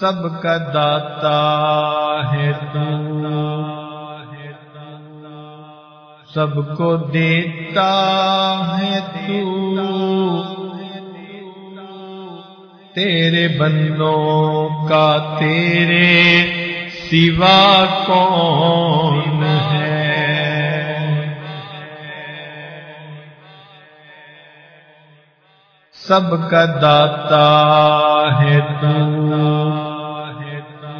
سب کا داتا ہے تو۔ سب کو دیتا ہے تو۔ تیرے بندوں کا تیرے سوا کون ہے؟ سب کا داتا ہے تو۔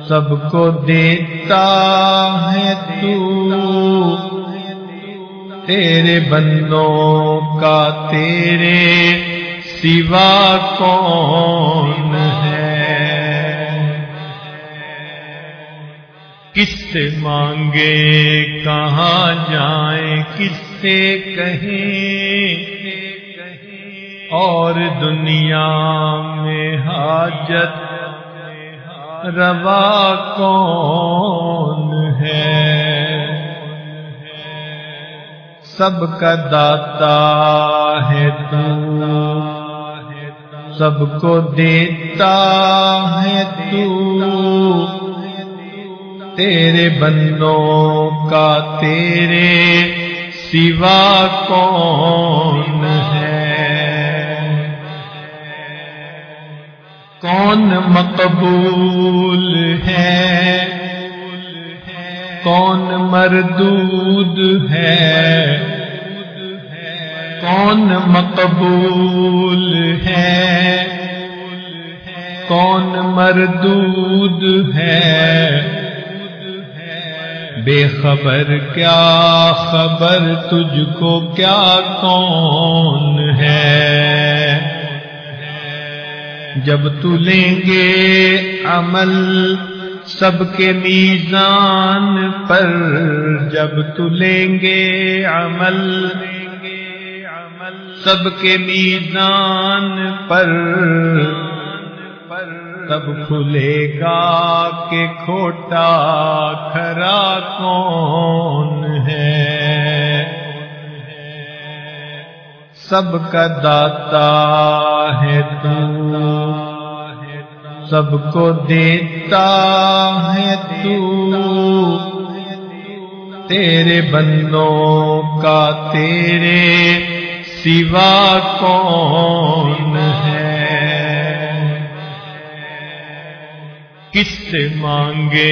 سب کو دیتا ہے تو۔ تیرے بندوں کا تیرے سوا کون ہے؟ کس سے مانگے؟ کہاں جائیں؟ کس سے کہیں؟ اور دنیا میں حاجت روا کون ہے؟ سب کا داتا ہے تو، سب کو دیتا ہے تو۔ تیرے بندوں کا تیرے سوا کون کون مقبول ہے؟ کون مردود ہے؟ کون مقبول ہے؟ کون مردود ہے؟ بے خبر کیا خبر؟ تجھ کو کیا کون ہے؟ جب تو لیں گے عمل سب کے میزان پر۔ جب تو لیں گے عمل سب کے میزان پر۔ تب کھلے گا کہ کھوٹا کھرا کون ہے۔ سب کا داتا ہے تو سب کو دیتا ہے تو تیرے بندوں کا تیرے سوا کون ہے کس سے مانگے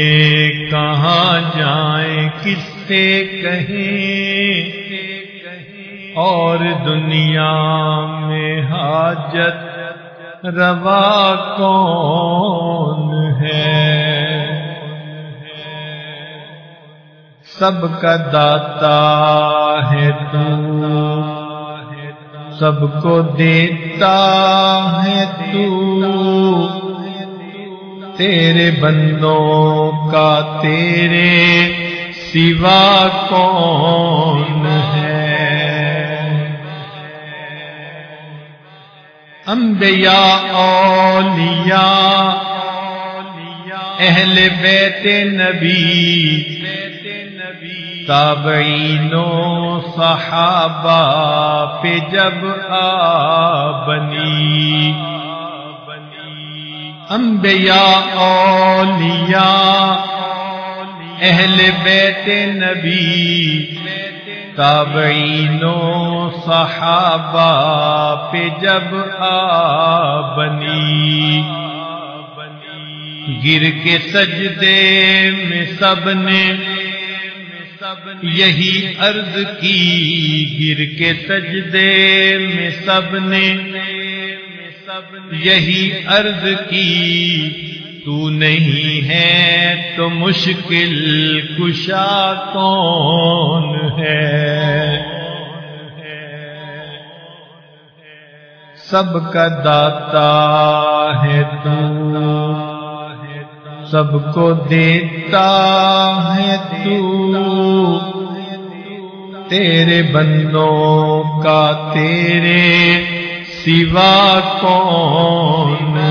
کہاں جائیں کس سے کہیں اور دنیا میں حاجت روا کون ہے؟ سب کا داتا ہے تو، سب کو دیتا ہے تو۔ تیرے بندوں کا تیرے سوا کون انبیاء، اولیاء، اہل بیت نبی تابعین و صحابہ پہ جب آ بنی۔ انبیاء، اولیاء، اہل بیت نبی تابعین و صحابہ پہ جب آ بنی۔ گر کے سجدے میں سب نے یہی عرض کی۔ گر کے سجدے میں سب نے یہی عرض کی۔ تو نہیں ہے تو مشکل کشا کون ہے؟ سب کا داتا ہے تو، سب کو دیتا ہے تو۔ تیرے بندوں کا تیرے سوا کون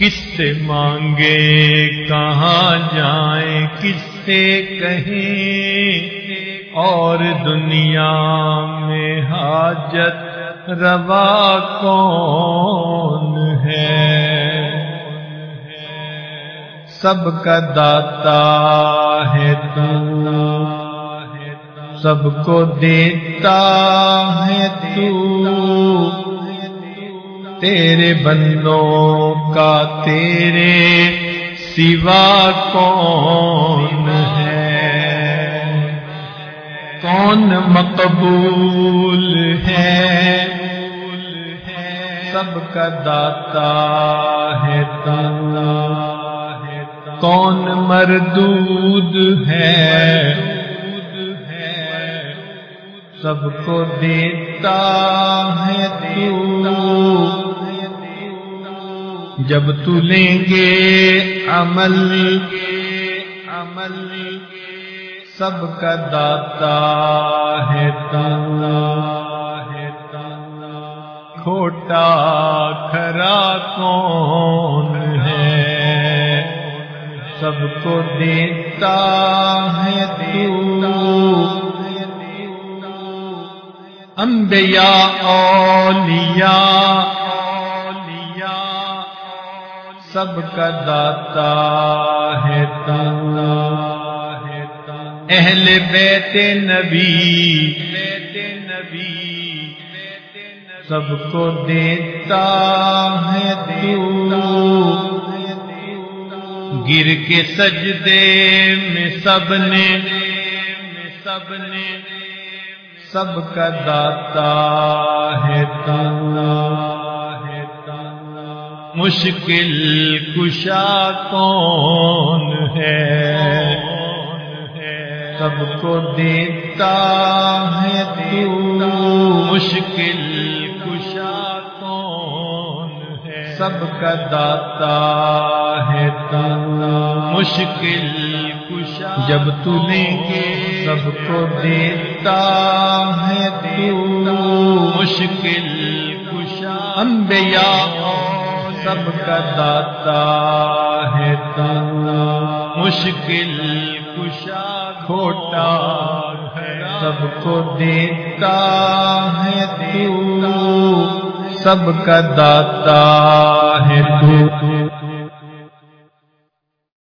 کس سے مانگے؟ کہاں جائیں؟ کس سے کہیں؟ اور دنیا میں حاجت روا کون ہے؟ سب کا داتا ہے تو، سب کو دیتا ہے تو۔ تیرے بندوں کا تیرے سوا کون ہے؟ کون مقبول ہے؟ سب کا داتا ہے کون مردود ہے؟ سب کو دیتا ہے تو۔ جب تو لیں گے عمل عمل سب کا داتا ہے کھوٹا کھرا کون ہے؟ سب کو دیتا ہے انبیاء، اولیاء سب کا داتا ہے اہل بیت نبی بیت نبی سب کو دیتا ہے گر کے سجدے میں سب نے سب نے، سب کا داتا ہے مشکل کشا کون ہے؟ سب کو دیتا ہے مشکل کشا کون ہے؟ سب کا داتا ہے مشکل کشا جب تلیں گے سب کو دیتا ہے مشکل کشا انبیاء سب کا داتا ہے مشکل کشا کھوٹا سب کو دیتا ہے تو سب کا داتا ہے تو